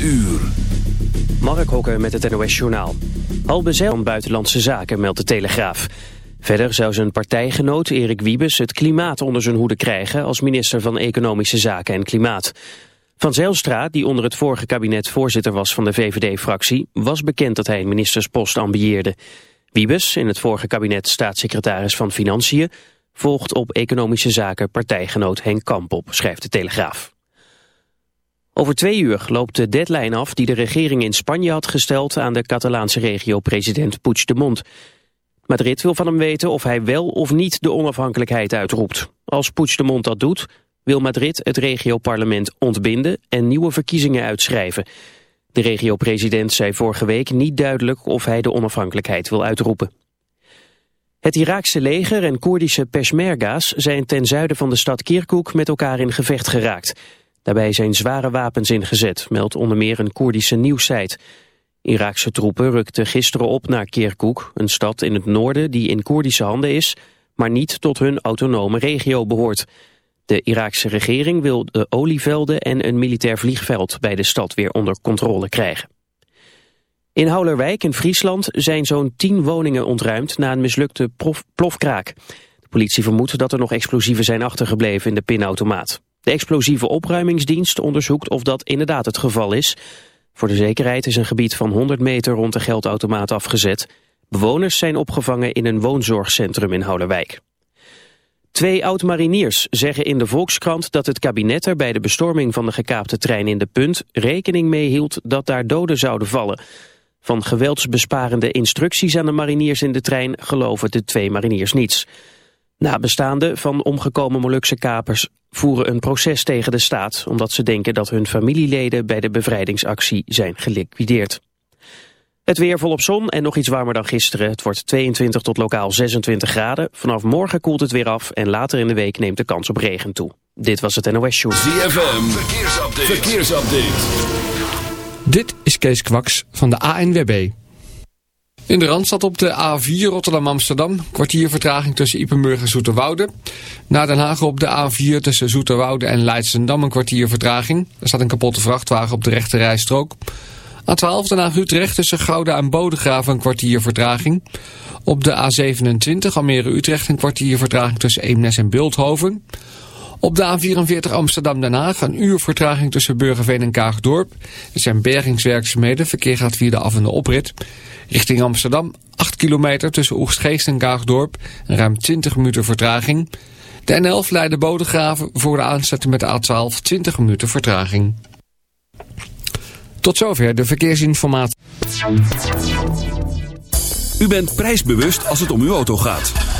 uur. Mark Hokker met het NOS Journaal. Halbe van Buitenlandse Zaken meldt de Telegraaf. Verder zou zijn partijgenoot Erik Wiebes het klimaat onder zijn hoede krijgen... als minister van Economische Zaken en Klimaat. Van Zijlstra, die onder het vorige kabinet voorzitter was van de VVD-fractie... was bekend dat hij een ministerspost ambieerde. Wiebes, in het vorige kabinet staatssecretaris van Financiën... volgt op Economische Zaken partijgenoot Henk Kamp op, schrijft de Telegraaf. Over twee uur loopt de deadline af die de regering in Spanje had gesteld aan de Catalaanse regio-president Puigdemont. Madrid wil van hem weten of hij wel of niet de onafhankelijkheid uitroept. Als Puigdemont dat doet, wil Madrid het regio-parlement ontbinden en nieuwe verkiezingen uitschrijven. De regio-president zei vorige week niet duidelijk of hij de onafhankelijkheid wil uitroepen. Het Iraakse leger en Koerdische Peshmerga's zijn ten zuiden van de stad Kirkuk met elkaar in gevecht geraakt. Daarbij zijn zware wapens ingezet, meldt onder meer een Koerdische nieuwssite. Iraakse troepen rukten gisteren op naar Kirkuk, een stad in het noorden die in Koerdische handen is, maar niet tot hun autonome regio behoort. De Iraakse regering wil de olievelden en een militair vliegveld bij de stad weer onder controle krijgen. In Houlerwijk in Friesland zijn zo'n tien woningen ontruimd na een mislukte plofkraak. De politie vermoedt dat er nog explosieven zijn achtergebleven in de pinautomaat. De explosieve opruimingsdienst onderzoekt of dat inderdaad het geval is. Voor de zekerheid is een gebied van 100 meter rond de geldautomaat afgezet. Bewoners zijn opgevangen in een woonzorgcentrum in Houderwijk. Twee oud-mariniers zeggen in de Volkskrant dat het kabinet er bij de bestorming van de gekaapte trein in de Punt rekening mee hield dat daar doden zouden vallen. Van geweldsbesparende instructies aan de mariniers in de trein geloven de twee mariniers niets. Nabestaanden van omgekomen Molukse kapers voeren een proces tegen de staat... omdat ze denken dat hun familieleden bij de bevrijdingsactie zijn geliquideerd. Het weer volop zon en nog iets warmer dan gisteren. Het wordt 22 tot lokaal 26 graden. Vanaf morgen koelt het weer af en later in de week neemt de kans op regen toe. Dit was het NOS Show. ZFM, verkeersupdate. verkeersupdate. Dit is Kees Kwaks van de ANWB. In de Randstad op de A4 Rotterdam-Amsterdam. Kwartier vertraging tussen Ipenburg en Zoeterwoude. Naar Den Haag op de A4 tussen Zoeterwoude en Leidsendam een kwartier vertraging. Er staat een kapotte vrachtwagen op de rechte rijstrook. A12 Den Haag-Utrecht tussen Gouda en Bodegraven een kwartier vertraging. Op de A27 Almere-Utrecht een kwartier vertraging tussen Eemnes en Beeldhoven. Op de A44 Amsterdam-Den Haag een uur vertraging tussen Burgerveen en Kaagdorp. Er zijn bergingswerkzaamheden, verkeer gaat via de af- en de oprit. Richting Amsterdam 8 kilometer tussen Oegstgeest en Kaagdorp. Ruim 20 minuten vertraging. De N11 Leiden Bodegraven voor de aansluiting met de A12 20 minuten vertraging. Tot zover de verkeersinformatie. U bent prijsbewust als het om uw auto gaat.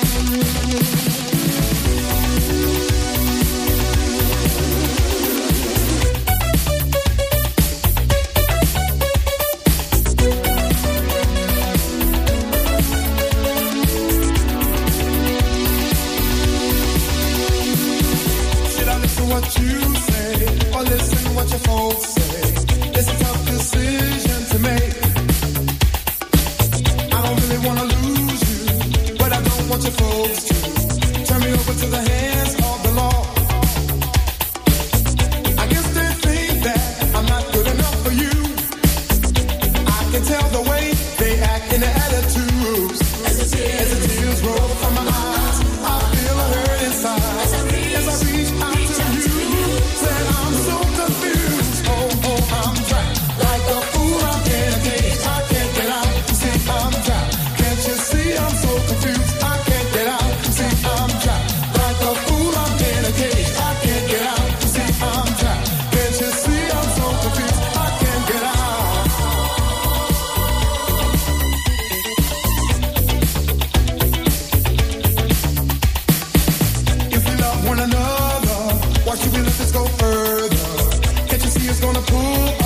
Go further? Can't you see it's gonna pull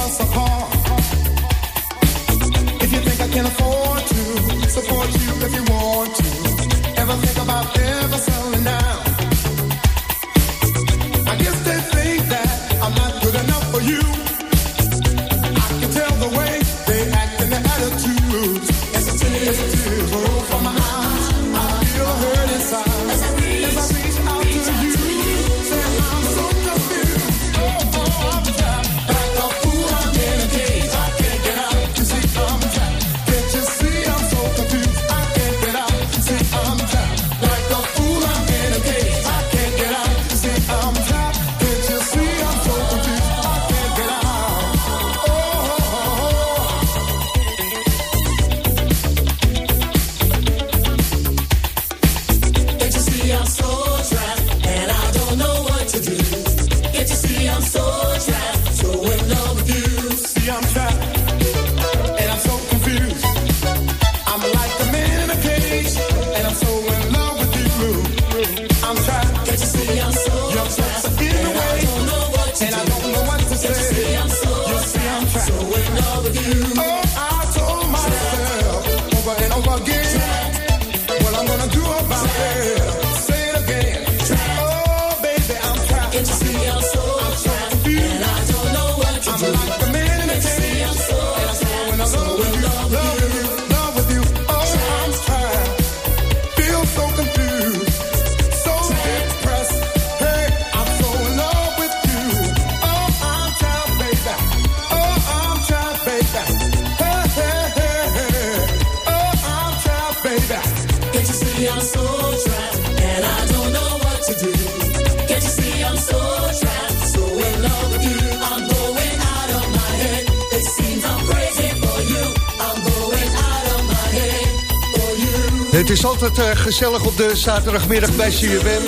Het is altijd eh, gezellig op de zaterdagmiddag bij CFM.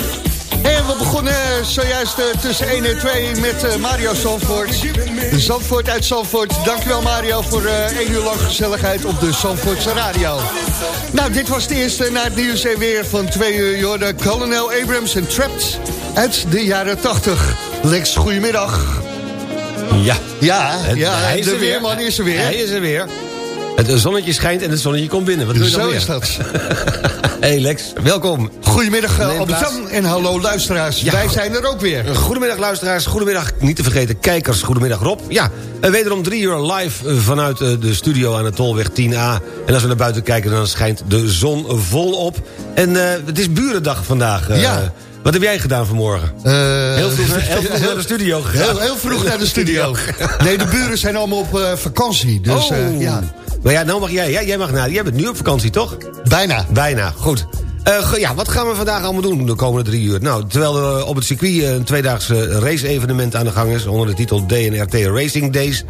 En we begonnen eh, zojuist eh, tussen 1 en 2 met Mario Zandvoort. Zandvoort uit Zandvoort. Dankjewel Mario voor eh 1 uur lang gezelligheid op de Zandvoortse radio. Nou, dit was het eerste na het nieuws en weer van 2 uur. Jorden Colonel Abrams en Trapped uit de jaren 80. Lex, goedemiddag. Ja, Ja, hij is de er weer. weerman is er weer. hij is er weer. Het zonnetje schijnt en het zonnetje komt binnen. Wat doe je Zo nog is dat. Hey Lex, welkom. Goedemiddag eh, Neem Albert-Jan en hallo luisteraars. Ja. Wij zijn er ook weer. Goedemiddag luisteraars, goedemiddag niet te vergeten kijkers, goedemiddag Rob. Ja, eh, wederom drie uur live eh, vanuit eh, de studio aan de Tolweg 10A. En als we naar buiten kijken dan schijnt de zon volop. En eh, het is burendag vandaag. eh. Ja. Wat heb jij gedaan vanmorgen? Eh, Heel vroeg, heel vroeg naar de studio gegaan. Heel, heel vroeg naar de studio. Nee, de buren zijn allemaal op eh, vakantie. Dus oh. eh, ja, Maar ja, nou mag jij. Ja, jij mag naar. Jij bent nu op vakantie, toch? bijna. Bijna, goed. Ja, wat gaan we vandaag allemaal doen de komende drie uur? Nou, terwijl er op het circuit een tweedaagse race-evenement aan de gang is... onder de titel DNRT Racing Days...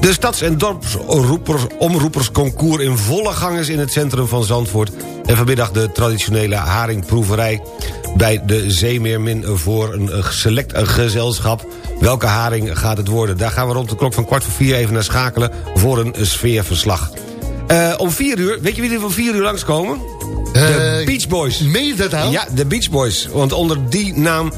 de stads- en dorpsomroepersconcours in volle gang is in het centrum van Zandvoort... en vanmiddag de traditionele haringproeverij bij de Zeemeermin... voor een eh, select gezelschap. Welke haring gaat het worden? Daar gaan we rond de klok van kwart voor vier even naar schakelen... voor een sfeerverslag. Eh, om vier uur, weet je wie er van vier uur langskomen? De Eh, Beach Boys. Meen je dat nou? Ja, de Beach Boys. Want onder die naam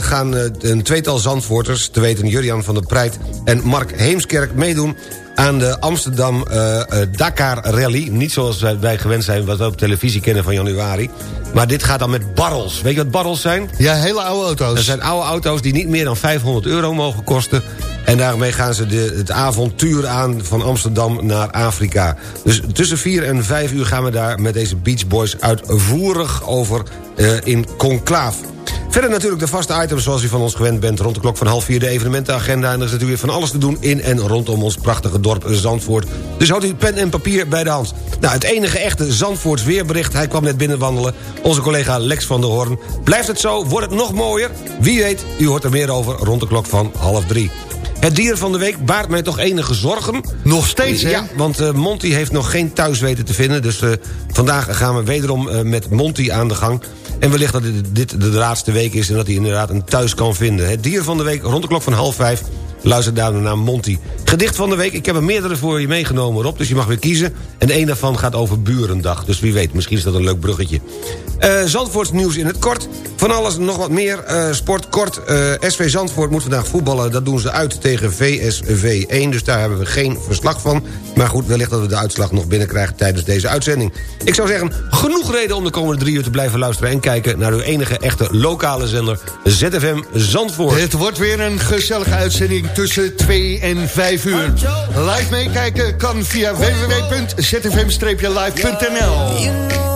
gaan een tweetal Zandvoorters... te weten Jurian van der Preit en Mark Heemskerk meedoen... aan de Amsterdam eh, eh, Dakar Rally. Niet zoals wij, wij gewend zijn, wat we op televisie kennen van januari. Maar dit gaat dan met barrels. Weet je wat barrels zijn? Ja, hele oude auto's. Dat zijn oude auto's die niet meer dan 500 euro mogen kosten. En daarmee gaan ze de, het avontuur aan van Amsterdam naar Afrika. Dus tussen 4 en 5 uur gaan we daar met deze Beach Boys uitvoerig over eh, in conclaaf. Verder natuurlijk de vaste items zoals u van ons gewend bent... rond de klok van half vier de evenementenagenda... en er is natuurlijk van alles te doen in en rondom ons prachtige dorp Zandvoort. Dus houdt u pen en papier bij de hand. Nou, het enige echte Zandvoorts weerbericht... hij kwam net binnenwandelen, onze collega Lex van der Hoorn. Blijft het zo? Wordt het nog mooier? Wie weet, u hoort er meer over rond de klok van half drie. Het dier van de week baart mij toch enige zorgen. Nog steeds, hè? Ja, want eh, Monty heeft nog geen thuis weten te vinden. Dus eh, vandaag gaan we wederom eh, met Monty aan de gang. En wellicht dat dit, dit de laatste week is... en dat hij inderdaad een thuis kan vinden. Het dier van de week rond de klok van half vijf... Luister daarna naar Monty. Gedicht van de week, ik heb er meerdere voor je meegenomen, Rob. Dus je mag weer kiezen. En één daarvan gaat over Burendag. Dus wie weet, misschien is dat een leuk bruggetje. Eh Zandvoorts nieuws in het kort. Van alles nog wat meer. Eh, sport kort. Eh, SV Zandvoort moet vandaag voetballen. Dat doen ze uit tegen VSV 1. Dus daar hebben we geen verslag van. Maar goed, wellicht dat we de uitslag nog binnenkrijgen tijdens deze uitzending. Ik zou zeggen, genoeg reden om de komende drie uur te blijven luisteren... en kijken naar uw enige echte lokale zender ZFM Zandvoort. Het wordt weer een gezellige uitzending tussen 2 en 5 uur. Live meekijken kan via www.zfm-live.nl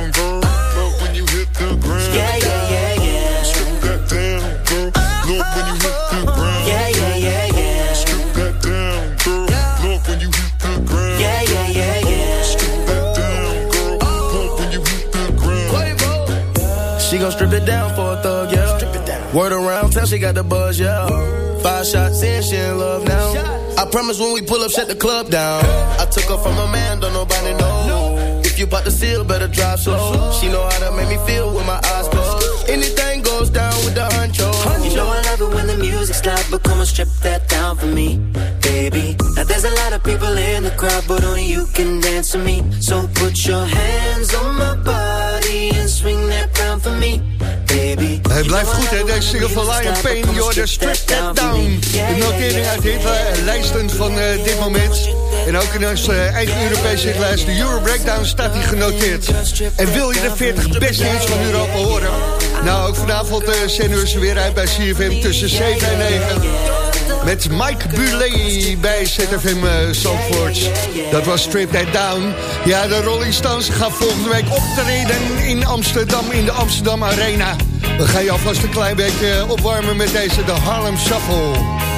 strip it down for a thug, yeah. Strip it down. Word around town, she got the buzz, yeah. Five shots in, she in love now. I promise when we pull up, shut the club down. I took her from a man, don't nobody know. If you bought the seal, better drive slow. She know how to make me feel with my eyes closed. Anything goes down with the honcho. You know I love it when the music's loud, but come on, strip that down for me, baby. Now there's a lot of people in the crowd, but only you can dance to me. So put your hands on my body Hij blijft goed, hè, deze single van Lion Payne, Jordan Strip That Down. De notering uit de lijsten van uh, dit moment. En ook in onze uh, eigen Europese hitlijst, de Euro Breakdown, staat hij genoteerd. En wil je de 40 beste hits van Europa horen? Nou, ook vanavond uh, zenden we ze weer uit bij CFM tussen 7 en 9. Met Mike Bulet bij ZFM uh, Zandvoort. Dat was Strip That Down. Ja, de Rolling Stones gaan volgende week optreden in Amsterdam, in de Amsterdam Arena. We gaan je alvast een klein beetje opwarmen met deze, de Harlem Shuffle.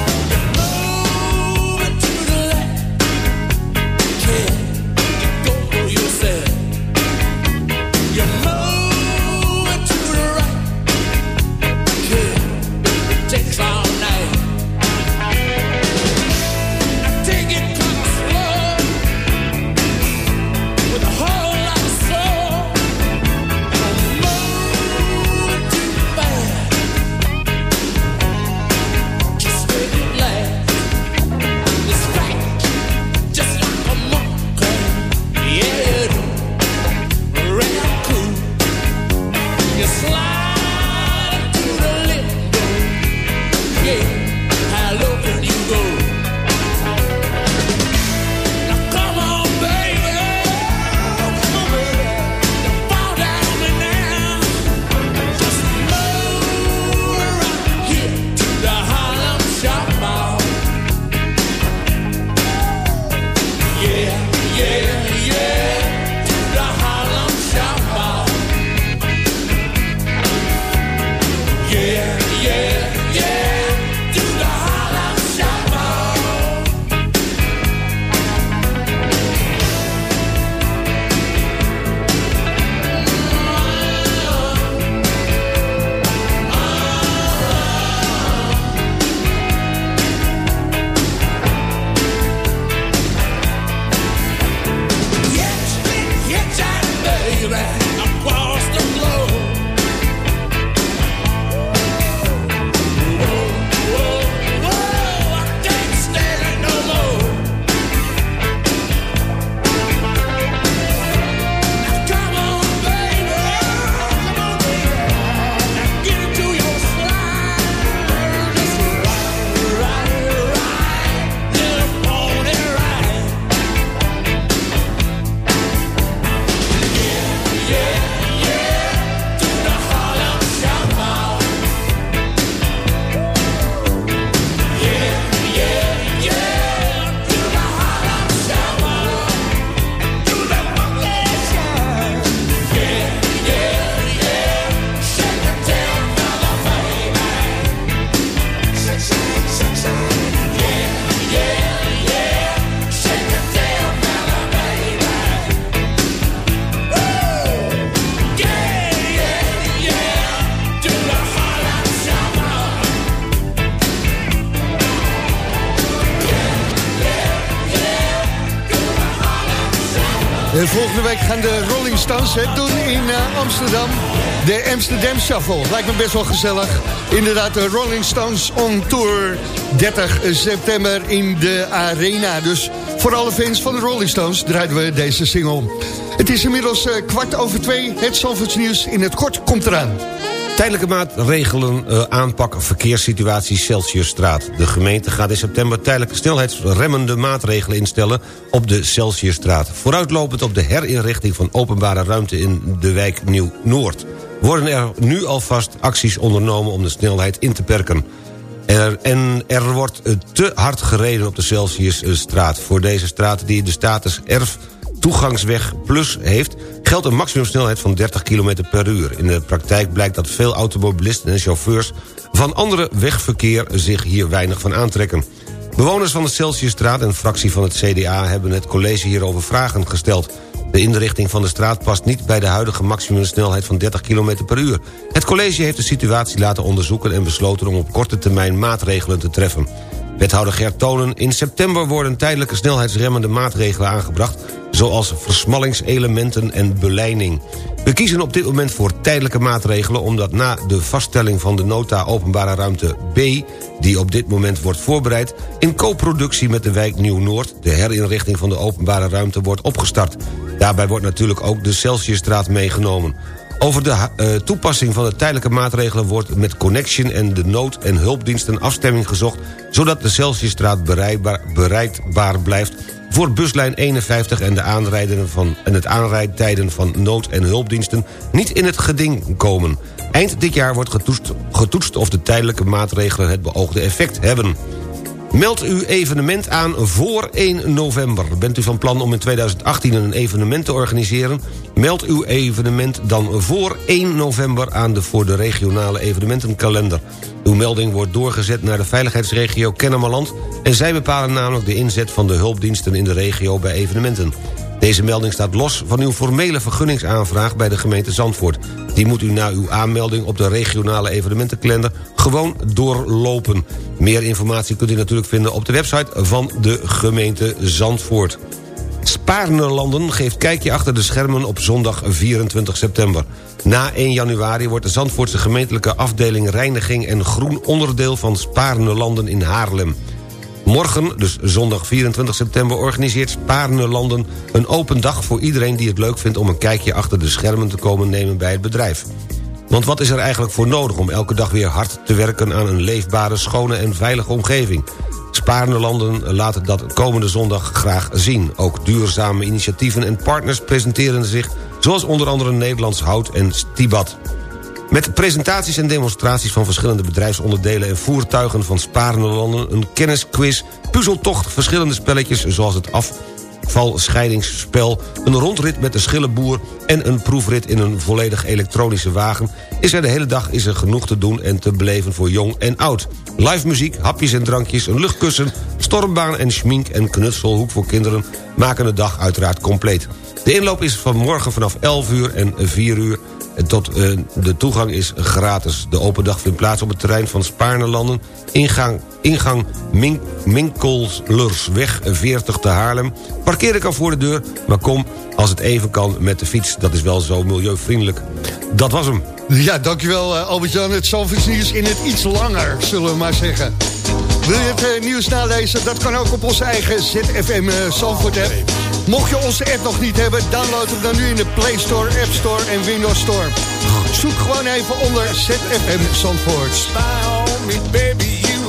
Week gaan de Rolling Stones doen in eh, Amsterdam. De Amsterdam Shuffle. Lijkt me best wel gezellig. Inderdaad, de Rolling Stones on tour 30 september in de Arena. Dus voor alle fans van de Rolling Stones draaien we deze single. Het is inmiddels eh, kwart over twee. Het Zandvoorts nieuws in het kort komt eraan. Tijdelijke maatregelen eh, aanpak verkeerssituatie Celsiusstraat. De gemeente gaat in september tijdelijke snelheidsremmende maatregelen instellen op de Celsiusstraat. Vooruitlopend op de herinrichting van openbare ruimte in de wijk Nieuw-Noord. Worden er nu alvast acties ondernomen om de snelheid in te perken. Er, en er wordt eh, te hard gereden op de Celsiusstraat. Voor deze straat die de status erf toegangsweg plus heeft... geldt een maximumsnelheid van 30 km per uur. In de praktijk blijkt dat veel automobilisten en chauffeurs... van andere wegverkeer zich hier weinig van aantrekken. Bewoners van de Celsiusstraat en fractie van het CDA... hebben het college hierover vragen gesteld. De inrichting van de straat past niet bij de huidige maximumsnelheid van 30 km per uur. Het college heeft de situatie laten onderzoeken... en besloten om op korte termijn maatregelen te treffen. Wethouder Gert Tonen, in september worden tijdelijke snelheidsremmende maatregelen aangebracht... zoals versmallingselementen en beleiding. We kiezen op dit moment voor tijdelijke maatregelen... omdat na de vaststelling van de nota openbare ruimte B... die op dit moment wordt voorbereid... in co-productie met de wijk Nieuw-Noord... de herinrichting van de openbare ruimte wordt opgestart. Daarbij wordt natuurlijk ook de Celsiusstraat meegenomen. Over de uh, toepassing van de tijdelijke maatregelen wordt met Connection en de nood- en hulpdiensten afstemming gezocht... zodat de Celsiusstraat bereikbaar, bereikbaar blijft voor buslijn 51 en, de aanrijden van, en het aanrijdtijden van nood- en hulpdiensten niet in het geding komen. Eind dit jaar wordt getoetst of de tijdelijke maatregelen het beoogde effect hebben. Meld uw evenement aan voor 1 november. Bent u van plan om in 2018 een evenement te organiseren? Meld uw evenement dan voor 1 november aan de voor de regionale evenementenkalender. Uw melding wordt doorgezet naar de veiligheidsregio Kennemerland... en zij bepalen namelijk de inzet van de hulpdiensten in de regio bij evenementen. Deze melding staat los van uw formele vergunningsaanvraag bij de gemeente Zandvoort. Die moet u na uw aanmelding op de regionale evenementenkalender gewoon doorlopen. Meer informatie kunt u natuurlijk vinden op de website van de gemeente Zandvoort. Spaarnerlanden geeft kijkje achter de schermen op zondag 24 september. Na 1 januari wordt de Zandvoortse gemeentelijke afdeling Reiniging en Groen onderdeel van Spaarnerlanden in Haarlem. Morgen, dus zondag 24 september, organiseert Spaarnerlanden een open dag voor iedereen die het leuk vindt om een kijkje achter de schermen te komen nemen bij het bedrijf. Want wat is er eigenlijk voor nodig om elke dag weer hard te werken aan een leefbare, schone en veilige omgeving? Spaarnerlanden laten dat komende zondag graag zien. Ook duurzame initiatieven en partners presenteren zich... zoals onder andere Nederlands Hout en Stibat. Met presentaties en demonstraties van verschillende bedrijfsonderdelen... en voertuigen van Spaarnerlanden, een kennisquiz, puzzeltocht... verschillende spelletjes zoals het afvalscheidingsspel... een rondrit met de schillenboer en een proefrit in een volledig elektronische wagen... is er de hele dag is er genoeg te doen en te beleven voor jong en oud. Live muziek, hapjes en drankjes, een luchtkussen... stormbaan en schmink en knutselhoek voor kinderen... maken de dag uiteraard compleet. De inloop is vanmorgen vanaf 11 uur en 4 uur... Tot, uh, de toegang is gratis. De open dag vindt plaats op het terrein van Spaarnerlanden... ingang, ingang Mink, Minkelslersweg 40 te Haarlem. Parkeren kan voor de deur, maar kom als het even kan met de fiets. Dat is wel zo milieuvriendelijk. Dat was hem. Ja, dankjewel uh, Albert-Jan. Het Zalvers nieuws in het iets langer, zullen we maar zeggen. Wil je het uh, nieuws nalezen? Dat kan ook op onze eigen ZFM Zandvoort app. Mocht je onze app nog niet hebben, download hem dan nu in de Play Store, App Store en Windows Store. Zoek gewoon even onder ZFM Zandvoort. Spy on me, baby, you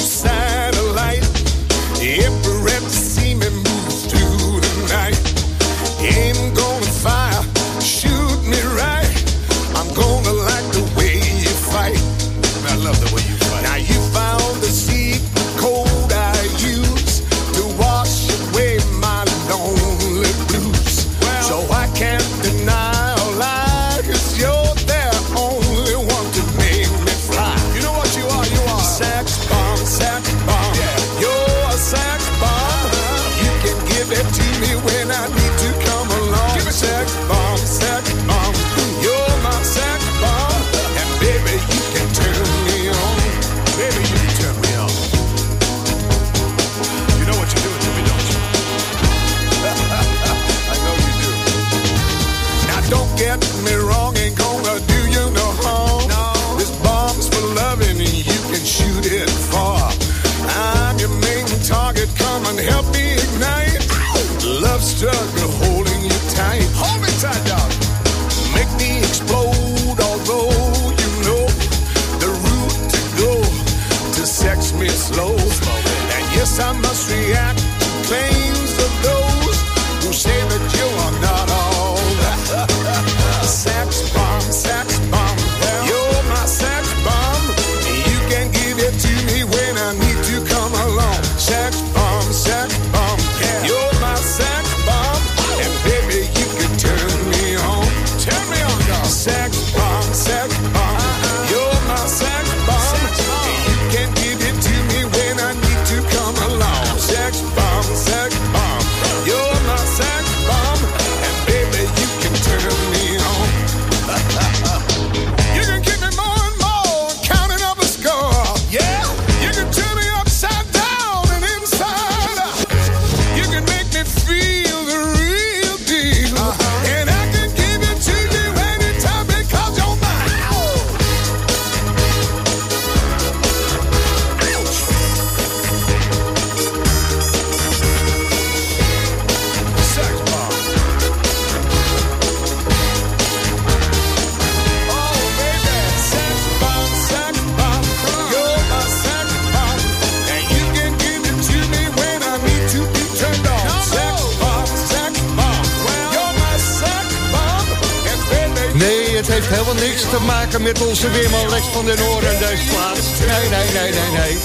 onze weerman Lex van den Hoorn deze plaats. Nee, nee, nee, nee, nee.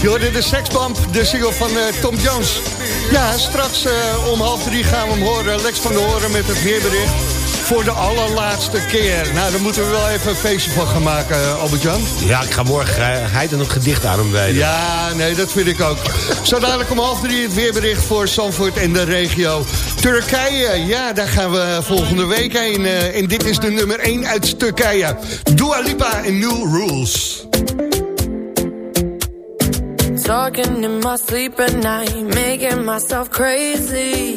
Je hoorde de seksbump, de single van eh, Tom Jones. Ja, straks eh, om half drie gaan we hem horen. Lex van den Hoorn met het weerbericht. Voor de allerlaatste keer. Nou, daar moeten we wel even een feestje van gaan maken, eh, Albert-Jan. Ja, ik ga morgen uh, Heid en een gedicht aan hem wijden. Ja, nee, dat vind ik ook. Zo dadelijk om half drie het weerbericht voor Zandvoort en de regio. Turkije, ja, daar gaan we volgende week heen. eh, en dit is de nummer 1 uit Turkije. Dua Lipa en New Rules. Talking in my sleep at night, making myself crazy.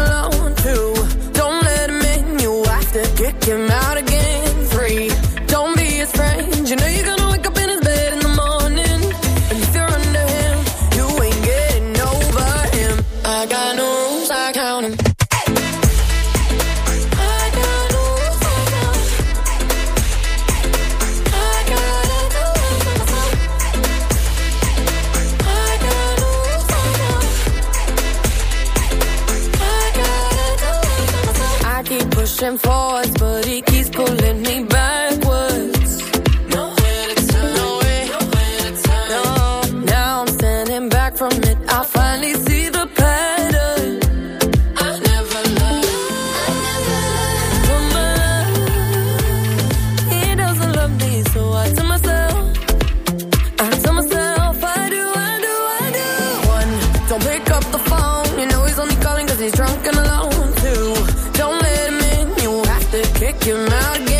to kick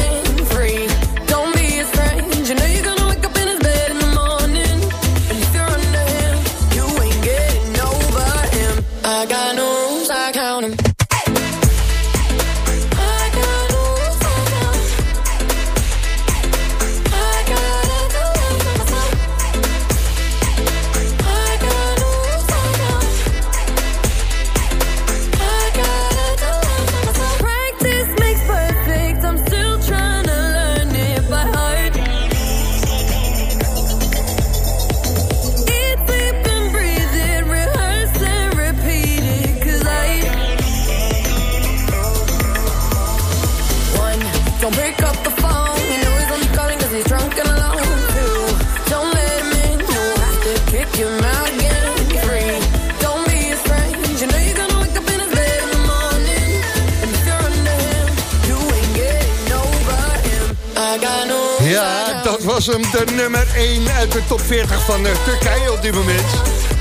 van eh, Turkije op dit moment.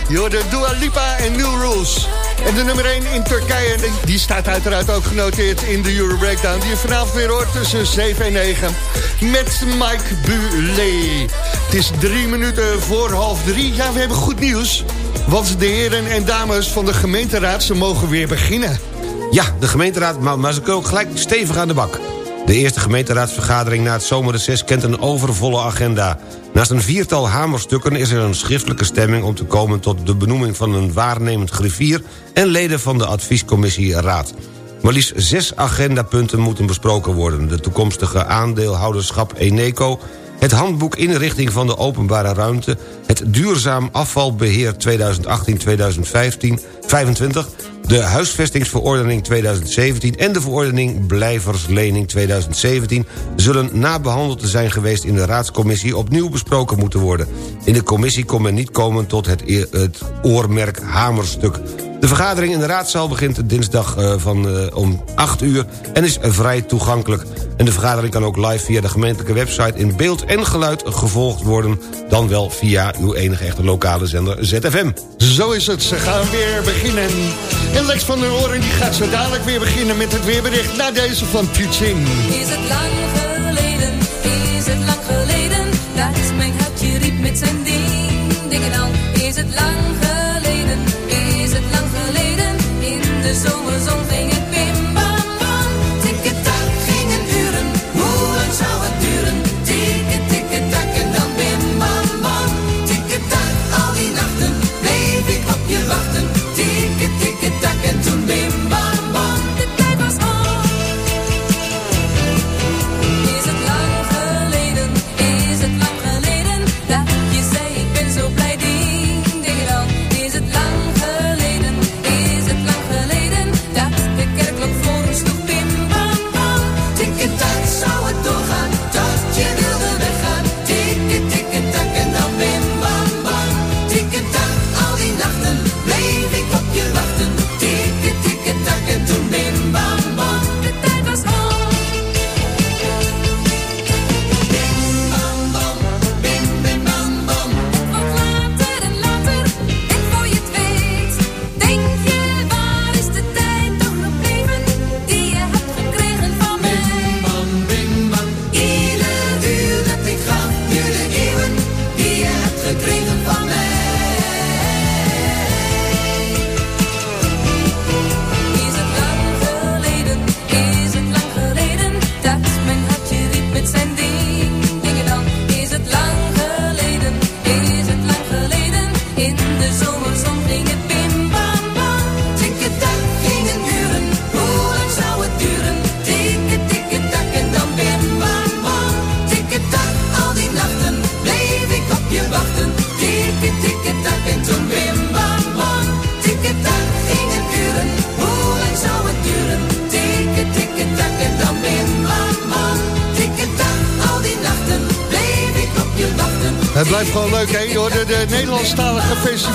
Je hoorde Dua Lipa en New Rules. En de nummer 1 in Turkije, die- die staat uiteraard ook genoteerd in de Euro Breakdown... die je vanavond weer hoort tussen 7 en 9 met Mike Buley. Het is drie minuten voor half drie. Ja, we hebben goed nieuws. Want de heren en dames van de gemeenteraad, ze mogen weer beginnen. Ja, de gemeenteraad, maar, maar ze kunnen ook gelijk stevig aan de bak. De eerste gemeenteraadsvergadering na het zomerreces kent een overvolle agenda. Naast een viertal hamerstukken is er een schriftelijke stemming... om te komen tot de benoeming van een waarnemend griffier... en leden van de adviescommissie Raad. Maar liefst zes agendapunten moeten besproken worden. De toekomstige aandeelhouderschap Eneco... het handboek inrichting van de openbare ruimte... het duurzaam afvalbeheer 2018-2025... 25, de huisvestingsverordening 2017 en de verordening blijverslening 2017 zullen nabehandeld te zijn geweest in de raadscommissie opnieuw besproken moeten worden. In de commissie kon men niet komen tot het, het oormerk hamerstuk. De vergadering in de raadzaal begint dinsdag eh, van, eh, om 8 uur en is vrij toegankelijk. En de vergadering kan ook live via de gemeentelijke website in beeld en geluid gevolgd worden, dan wel via uw enige echte lokale zender ZFM. Zo is het, ze gaan weer beginnen. En Lex van der Oren die gaat zo dadelijk weer beginnen met het weerbericht... na deze van Tietjing. Is het lang geleden, is het lang geleden Dat mijn hartje riep met zijn ding, dingen dan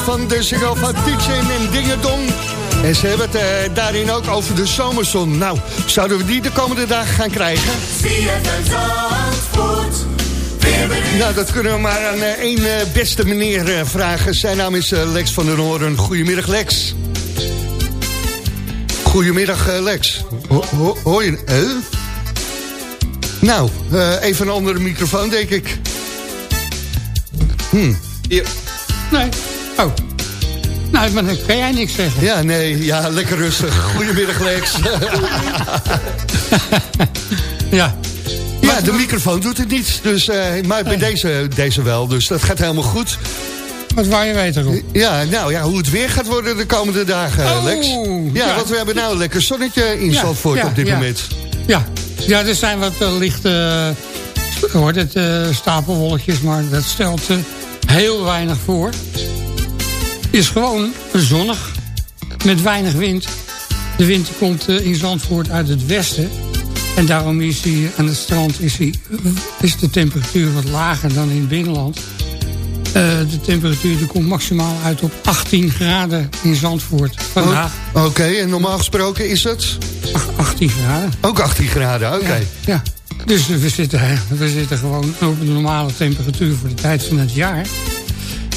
van de single van Tietjen en Dingedong. En ze hebben het eh, daarin ook over de zomerzon. Nou, zouden we die de komende dagen gaan krijgen? Nou, dat kunnen we maar aan eh, één eh, beste meneer eh, vragen. Zijn naam is Lex van den Hoorn. Goedemiddag, Lex. Goedemiddag, eh, Lex. Ho ho hoor je... eh? Nou, eh, even een andere microfoon, denk ik. Hm. Hier. Nee. Nou, maar dan kan jij niks zeggen. Ja, nee, ja, lekker rustig. Goedemiddag, Lex. Ja. ja, de microfoon doet het niet. Dus, eh, maar bij deze, deze wel, dus dat gaat helemaal goed. Wat wou je weten, Rob? Ja, nou ja, hoe het weer gaat worden de komende dagen, Oh, Lex. Ja, ja. want we hebben nou lekker zonnetje in Ja, Zandvoort ja, op dit moment. Ja. Ja, er zijn wat eh, lichte uh, hoort het, eh, stapelwolkjes, maar dat stelt eh, heel weinig voor. Is gewoon zonnig, met weinig wind. De wind komt eh, in Zandvoort uit het westen. En daarom is hij aan het strand is, hij, is de temperatuur wat lager dan in het binnenland. Eh, de temperatuur die komt maximaal uit op 18 graden in Zandvoort vandaag. Oh, Oké, en normaal gesproken is het? Ach- 18 graden. Ook 18 graden, oké. Ja, ja. Dus we zitten, we zitten gewoon op een normale temperatuur voor de tijd van het jaar.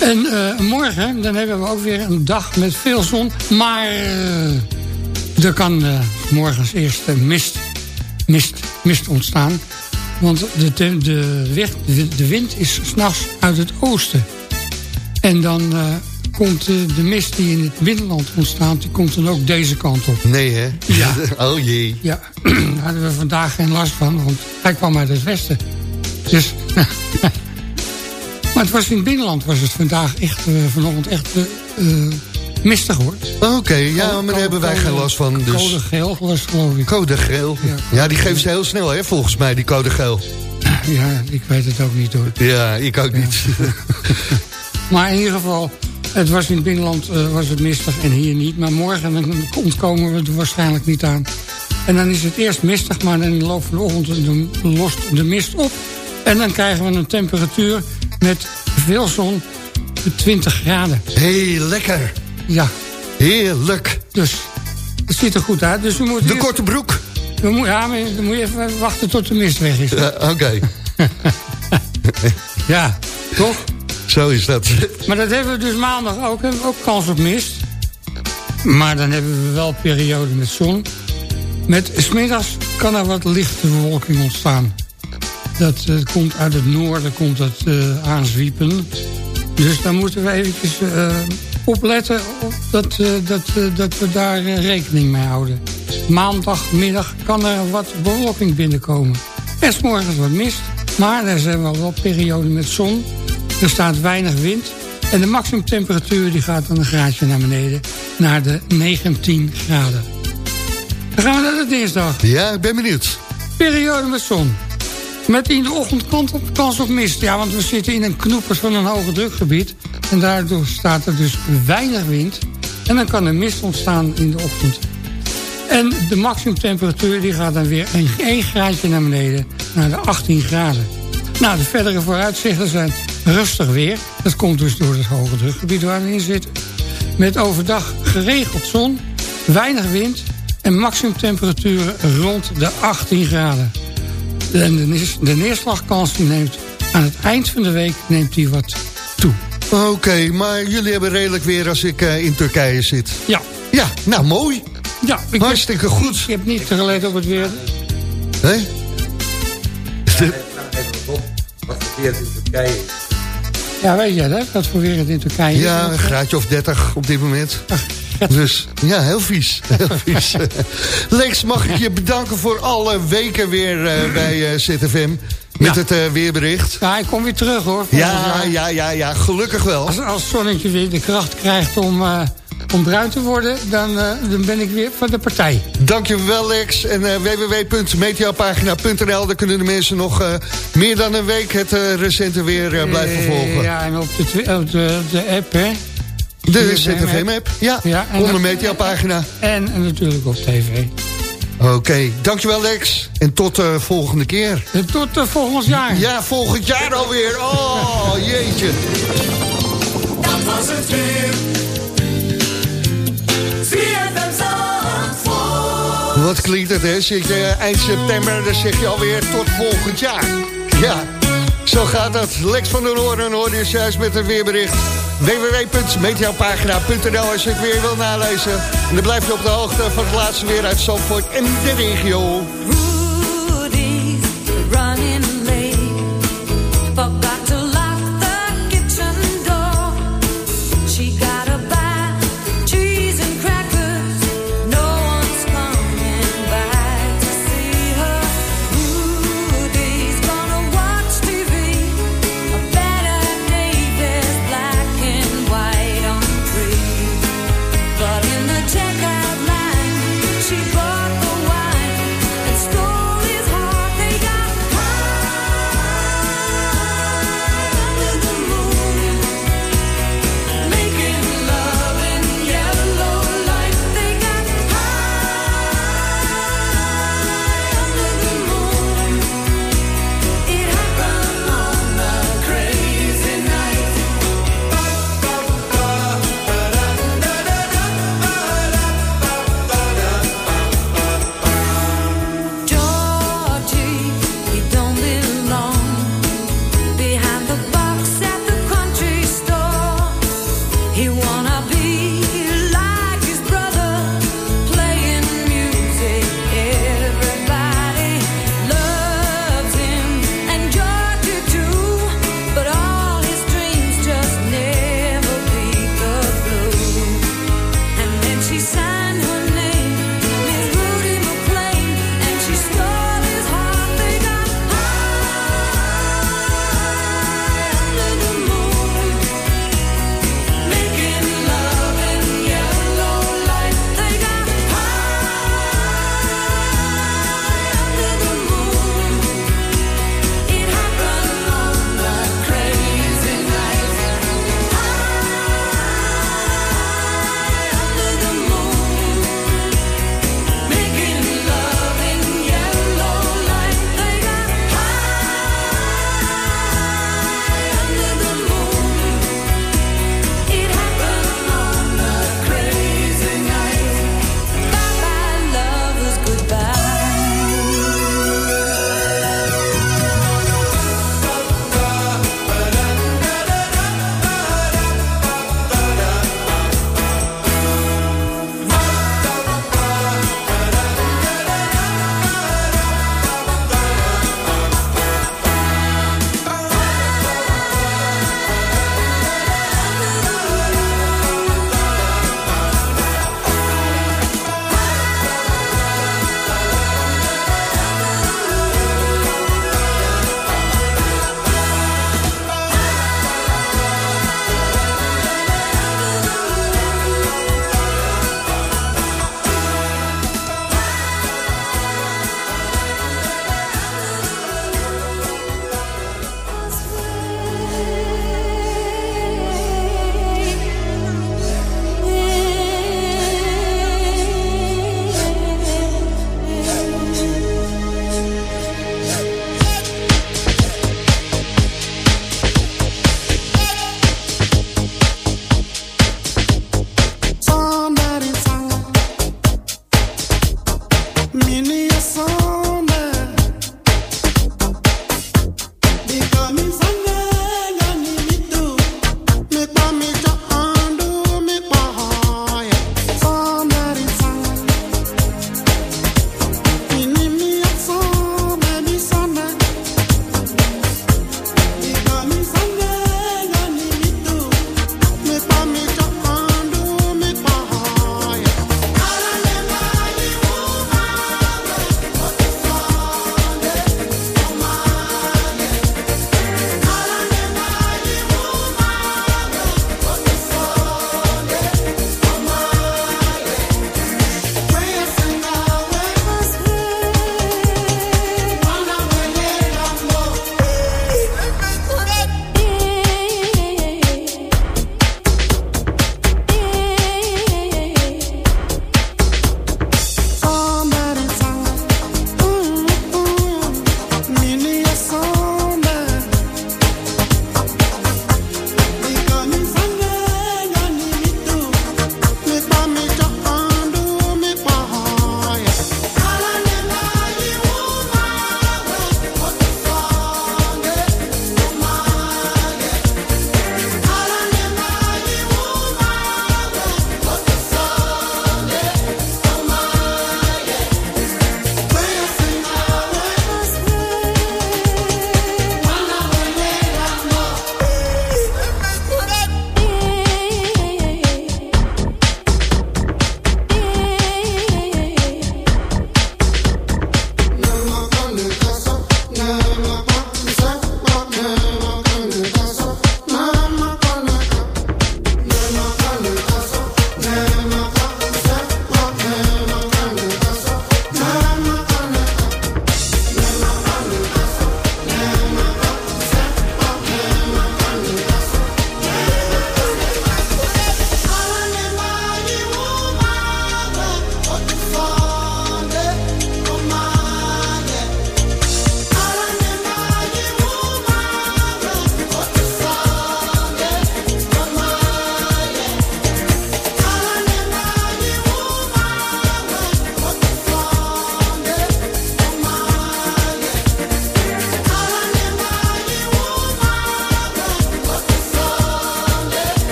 En eh, morgen, dan hebben we ook weer een dag met veel zon. Maar eh, er kan eh, morgens eerst mist, mist, mist ontstaan. Want de, de, weg, de, de wind is s'nachts uit het oosten. En dan komt de mist die in het binnenland ontstaat... die komt dan ook deze kant op. Nee, hè? Ja. oh jee. Ja, daar hadden we vandaag geen last van, want hij kwam uit het westen. Dus, maar het was in het binnenland was het vandaag echt, eh, vanochtend echt eh, eh, mistig hoor. Oké, ja, maar daar hebben wij geen last van. Dus. Code geel was geloof ik. Code geel. Ja. Ja, die geeft ze heel snel, hè, volgens mij, die code geel. Ja, ik weet het ook niet hoor. Ja, ik ook niet. Maar in ieder geval, het was in het binnenland was het mistig en hier niet. Maar morgen dan ontkomen we er waarschijnlijk niet aan. En dan is het eerst mistig, maar dan in de loop van de ochtend lost de mist op. En dan krijgen we een temperatuur met veel zon, 20 graden. Hé, lekker. Ja, Heerlijk. dus het ziet er goed uit. Dus we moeten De korte broek. we moet, ja, maar dan moet je even wachten tot de mist weg is. Oké, Ja, toch? zo is dat. Maar dat hebben we dus maandag ook. Hebben we ook kans op mist. Maar dan hebben we wel periode met zon. Met smiddags kan er wat lichte bewolking ontstaan. Dat eh, komt uit het noorden komt dat, eh, aanzwiepen. Dus daar moeten we eventjes eh, opletten op dat, dat, dat we daar rekening mee houden. Maandagmiddag kan er wat bewolking binnenkomen. Er is morgens wat mist, maar er zijn wel wel perioden met zon. Er staat weinig wind. En de maximumtemperatuur die gaat dan een graadje naar beneden. Naar de 19 graden. Dan gaan we naar de dinsdag. Ja, ik ben benieuwd. Periode met zon. Met in de ochtend kans op, mist. Ja, want we zitten in een knoepers van een hoge drukgebied. En daardoor staat er dus weinig wind. En dan kan er mist ontstaan in de ochtend. En de maximumtemperatuur die gaat dan weer een 1 graadje naar beneden. Naar de 18 graden. Nou, de verdere vooruitzichten zijn rustig weer. Dat komt dus door het hoge drukgebied waar we in zitten. Met overdag geregeld zon, weinig wind... en maximumtemperaturen rond de 18 graden. En de, neers- de neerslagkans die neemt aan het eind van de week neemt die wat toe. Oké, maar jullie hebben redelijk weer als ik eh, in Turkije zit. Ja, Ja, nou mooi. ja ik, heb, Hartstikke goed. ik heb niet gelet op het weer. Hé? Wat voor weer in Turkije is. Ja, weet jij dat? Wat voor weer het in Turkije is? Ja, een graadje of 30 op dit moment. Dus ja, heel vies. Heel vies. Lex, mag ik je bedanken voor alle weken weer eh, bij ZFM. Met Ja. het eh, weerbericht. Ja, ik kom weer terug hoor. Ja, ja, ja, ja, gelukkig wel. Als, als zonnetje weer de kracht krijgt om, om bruin te worden... Dan, dan ben ik weer van de partij. Dankjewel Lex. En www.meteopagina.nl, daar kunnen de mensen nog meer dan een week het recente weer blijven volgen. Ja, en op de, twi- op de, de app, hè. Dus de ZFM-app, ja, ja onder Meteopagina. En, en natuurlijk op tv. Oké, dankjewel Lex. En tot de volgende keer. En tot eh, volgend jaar. Ja, volgend jaar alweer. Oh, jeetje. Dat was het weer. Wat klinkt het, hè? Zit je eh, eind september, dan zeg je alweer tot volgend jaar. Ja. Zo gaat dat. Lex van der Hoorn hoorde je juist met een weerbericht. www.meteopagina.nl als je het weer wil nalezen. En dan blijf je op de hoogte van het laatste weer uit Zandvoort en de regio.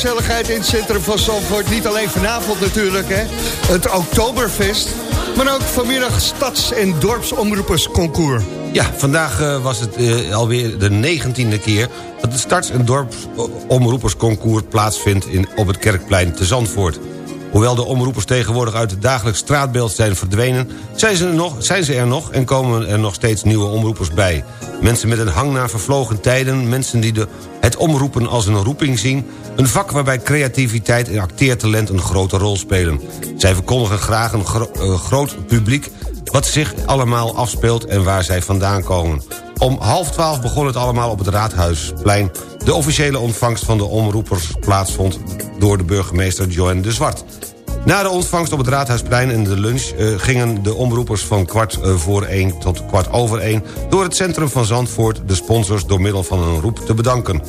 Gezelligheid in het centrum van Zandvoort. Niet alleen vanavond natuurlijk, hè. Het Oktoberfest. Maar ook vanmiddag stads- en dorpsomroepersconcours. Ja, vandaag eh, was het eh, alweer de negentiende keer... dat het starts- en dorpsomroepersconcours plaatsvindt in, op het Kerkplein te Zandvoort. Hoewel de omroepers tegenwoordig uit het dagelijks straatbeeld zijn verdwenen... zijn ze, er nog, zijn ze er nog en komen er nog steeds nieuwe omroepers bij. Mensen met een hang naar vervlogen tijden... mensen die de, het omroepen als een roeping zien... een vak waarbij creativiteit en acteertalent een grote rol spelen. Zij verkondigen graag een gro- groot publiek wat zich allemaal afspeelt en waar zij vandaan komen. Om half twaalf begon het allemaal op het Raadhuisplein. De officiële ontvangst van de omroepers plaatsvond... door de burgemeester Joanne de Zwart. Na de ontvangst op het Raadhuisplein en de lunch... eh, gingen de omroepers van kwart eh, voor één tot kwart over één... door het centrum van Zandvoort de sponsors door middel van een roep te bedanken.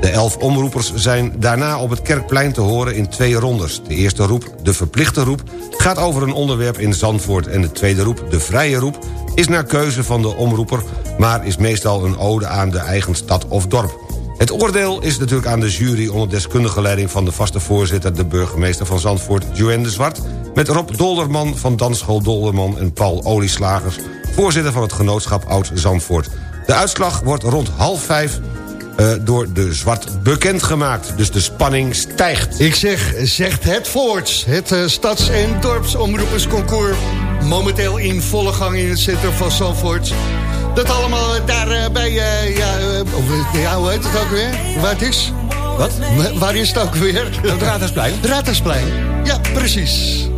De elf omroepers zijn daarna op het Kerkplein te horen in twee rondes. De eerste roep, de verplichte roep, gaat over een onderwerp in Zandvoort... en de tweede roep, de vrije roep, is naar keuze van de omroeper... maar is meestal een ode aan de eigen stad of dorp. Het oordeel is natuurlijk aan de jury onder deskundige leiding van de vaste voorzitter... de burgemeester van Zandvoort, Joanne de Zwart... met Rob Dolderman van Dansschool Dolderman en Paul Olieslagers... voorzitter van het genootschap Oud Zandvoort. De uitslag wordt rond half vijf eh, door de Zwart bekendgemaakt. Dus de spanning stijgt. Ik zeg, zegt het voorts. Het eh, stads- en dorpsomroepersconcours. Momenteel in volle gang in het centrum van Zandvoort. Dat allemaal eh, daar bij, eh, ja, of, ja, hoe heet het ook weer? Waar het is? Wat? Wa- Waar is het ook weer? Het Raadhuisplein? Raadhuisplein. Ja, precies.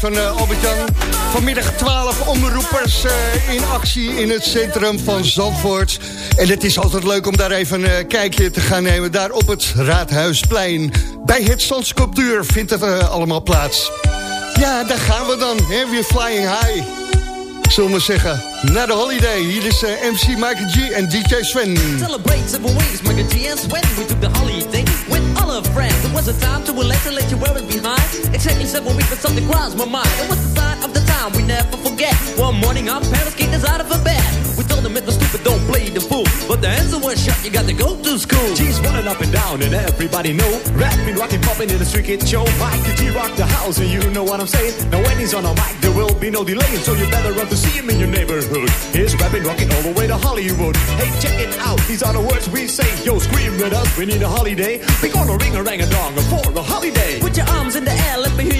Van eh, Albert-Jan. Vanmiddag 12 omroepers eh, in actie in het centrum van Zandvoort. En het is altijd leuk om daar even een eh, kijkje te gaan nemen. Daar op het Raadhuisplein. Bij het Zandsculptuur vindt het eh, allemaal plaats. Ja, daar gaan we dan. Hè? Weer flying high. Zullen we zeggen, naar de holiday. Hier is eh, MC Michael G en DJ Sven. Celebrate several ways, Michael G and Sven. We took the holiday with all our friends. It was a time to relax and let you wear it behind. Exactly several weeks, but something crossed my mind. It was the sign of the time we never forget. One morning, our parents kicked us out of bed. We told them stupid, don't play the fool. But the answer was shut, you got to go to school. G's running up and down and everybody know. Rapping, rocking, popping in the street kid show. Mike the G rock the house and you know what I'm saying. Now when he's on a mic there will be no delay So you better run to see him in your neighborhood. He's rapping, rocking all the way to Hollywood. Hey check it out, these are the words we say. Yo scream with us, we need a holiday. We gonna ring a rang a dong for a holiday. Put your arms in the air, let me hear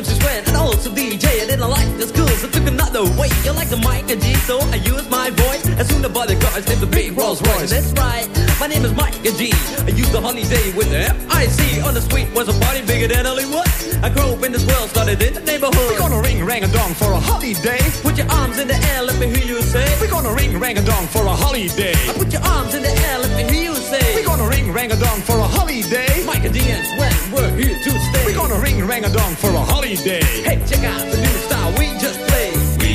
Name is Sven and also DJ. I didn't like the schools, I took another way. You like the mic and G, so I use my voice. As soon as the cars named the big Rolls Royce. That's right, my name is Mike and G. I used the holiday with the F-I-C. On the street was a party bigger than Hollywood. I grew up in this world, started in the neighborhood. We're gonna ring rang a dong for a holiday. Put your arms in the air, let me hear you say. We're gonna ring rang a dong for a holiday. I put your arms in the air, let me hear you say. We're gonna ring rang a dong for a holiday. Mike and D and Sven, we're here to stay. We're gonna ring rang a dong for a holiday. Hey, check out the new style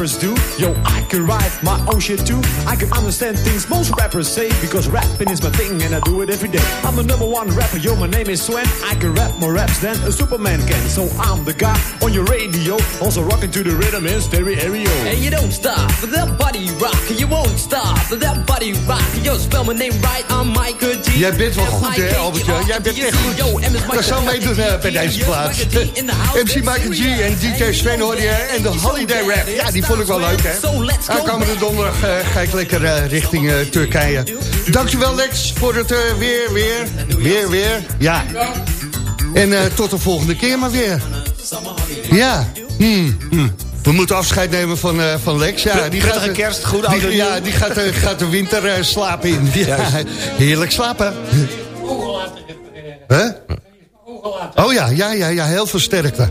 rappers do. Yo, I can write my own shit too. I can understand things most rappers say because rapping is my thing and I do it every day. I'm the number one rapper, yo, my name is Sven. I can rap more raps than a Superman can. So I'm the guy on your radio, also rocking to the rhythm in stereo. And you don't stop for that body rock. You won't stop for that body rock. Yo, spell my name right, I'm Michael G. Jij bent wel goed, hè, Albertje? Jij bent echt goed. Dat zou meedoen eh, bij deze plaats. MC Michael G en DJ Sven hoor je en de Holiday Rap. Ja, die vond ik wel leuk, hè? Aankomende donderdag eh, ga ik lekker eh, richting eh, Turkije. Dankjewel, Lex, voor het eh, weer, weer, weer, weer. Ja. En eh, tot de volgende keer maar weer. Ja. Hmm, hmm. We moeten afscheid nemen van, eh, van Lex. Ja, die Prettige gaat, kerst, goed die, Ja, die gaat, gaat de winter eh, slapen in. Ja, heerlijk slapen. Hè? Oh ja, ja, ja, ja, heel veel sterkte.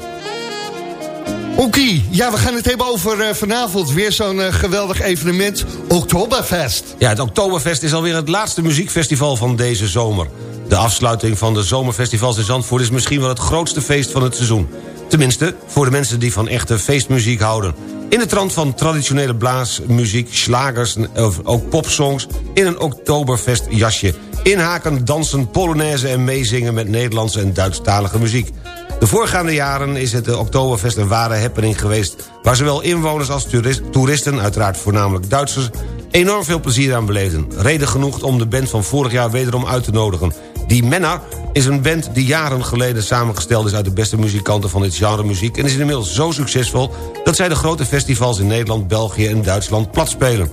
Oké, ja, we gaan het hebben over eh, vanavond. Weer zo'n eh, geweldig evenement, Oktoberfest. Ja, het Oktoberfest is alweer het laatste muziekfestival van deze zomer. De afsluiting van de zomerfestivals in Zandvoort... is misschien wel het grootste feest van het seizoen. Tenminste, voor de mensen die van echte feestmuziek houden. In de trant van traditionele blaasmuziek, slagers... of ook popsongs in een Oktoberfest jasje. Inhaken, dansen, polonaise en meezingen... met Nederlandse en Duitsstalige muziek. De voorgaande jaren is het eh, Oktoberfest een ware happening geweest... waar zowel inwoners als toerist- toeristen, uiteraard voornamelijk Duitsers... enorm veel plezier aan beleefden. Reden genoeg om de band van vorig jaar wederom uit te nodigen. Die Menna is een band die jaren geleden samengesteld is... uit de beste muzikanten van dit genre muziek... en is inmiddels zo succesvol dat zij de grote festivals in Nederland, België en Duitsland platspelen.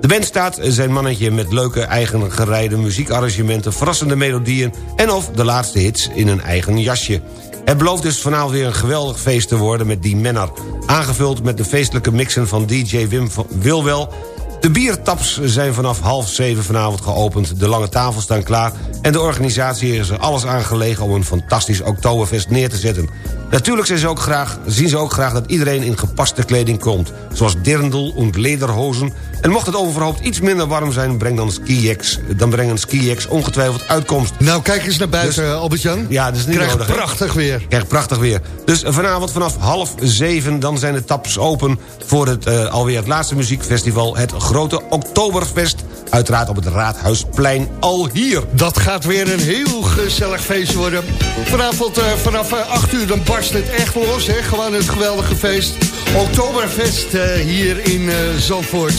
De band staat zijn mannetje met leuke eigen gereide muziekarrangementen... verrassende melodieën en of de laatste hits in een eigen jasje. Het belooft dus vanavond weer een geweldig feest te worden met die Menner. Aangevuld met de feestelijke mixen van DJ Wim Wilwel... De biertaps zijn vanaf half zeven vanavond geopend. De lange tafels staan klaar en de organisatie is er alles aan gelegen... om een fantastisch Oktoberfest neer te zetten. Natuurlijk zijn ze ook graag, zien ze ook graag dat iedereen in gepaste kleding komt. Zoals dirndl en lederhozen. En mocht het overhoop iets minder warm zijn... Breng dan, skijacks, dan brengen skijacks ongetwijfeld uitkomst. Nou, kijk eens naar buiten, Albert-Jan. Ja, dat is niet Krijg nodig. prachtig weer. Krijg prachtig weer. Dus vanavond vanaf half zeven, dan zijn de taps open... voor het eh, alweer het laatste muziekfestival... het grote Oktoberfest. Uiteraard op het Raadhuisplein al hier. Dat gaat weer een heel gezellig feest worden. Vanavond eh, vanaf eh, 8 uur dan barst het echt los. Hè? Gewoon een geweldige feest. Oktoberfest eh, hier in eh, Zandvoort.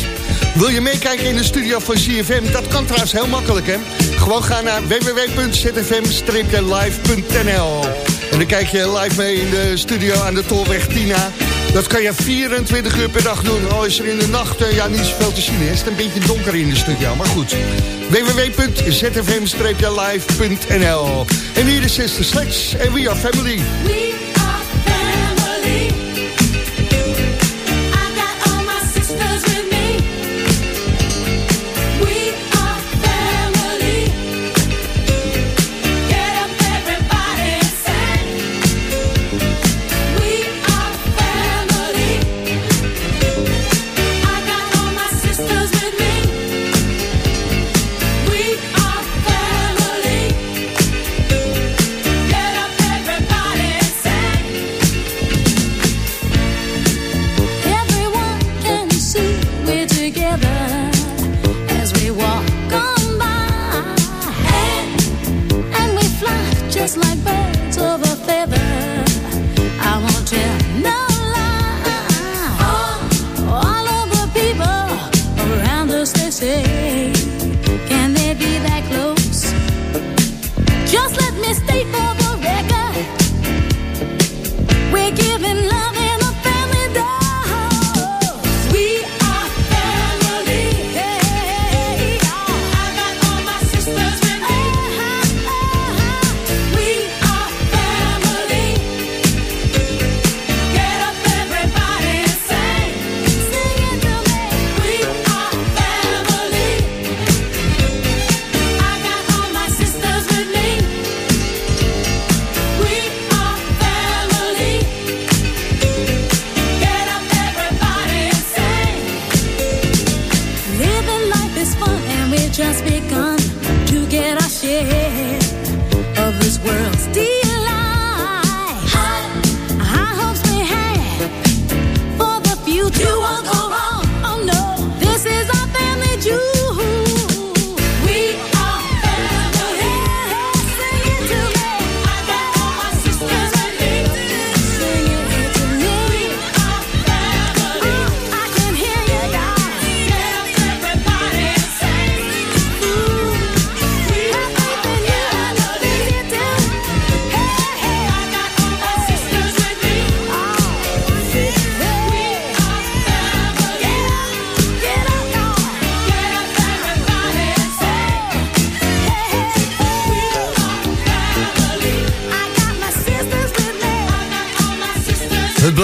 Wil je meekijken in de studio van CFM? Dat kan trouwens heel makkelijk, hè? Gewoon ga naar www.zfm-live.nl En dan kijk je live mee in de studio aan de Tolweg Tina. Dat kan je 24 uur per dag doen. Al is er in de nacht eh, ja, niet zoveel te zien. Is het een beetje donker in de studio, maar goed. www.zfm-live.nl En hier is Sister Sledge en We Are Family.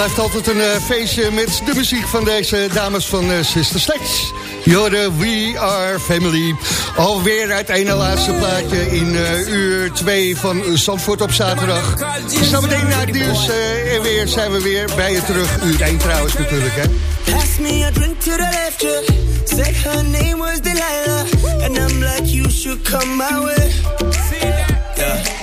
Blijft altijd een eh, feestje met de muziek van deze dames van eh, Sister Sledge. Je hoorde We Are Family. Alweer het ene laatste plaatje in eh, uur 2 van Zandvoort op zaterdag. Zometeen na het nieuws en weer zijn we weer bij je terug. Uur 1 trouwens natuurlijk, hè. Pass me a drink to the left, yeah. Said her name was Delilah. And I'm like, you should come my way. Yeah.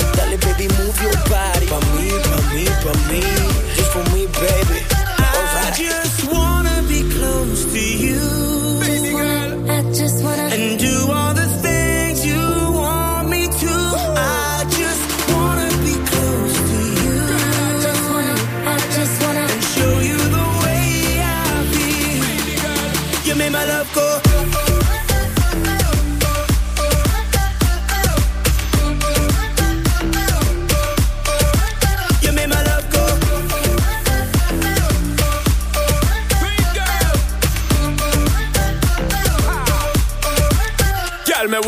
dale baby move your body. For me, for me, for me. Just for me, baby. I just wanna be close to you.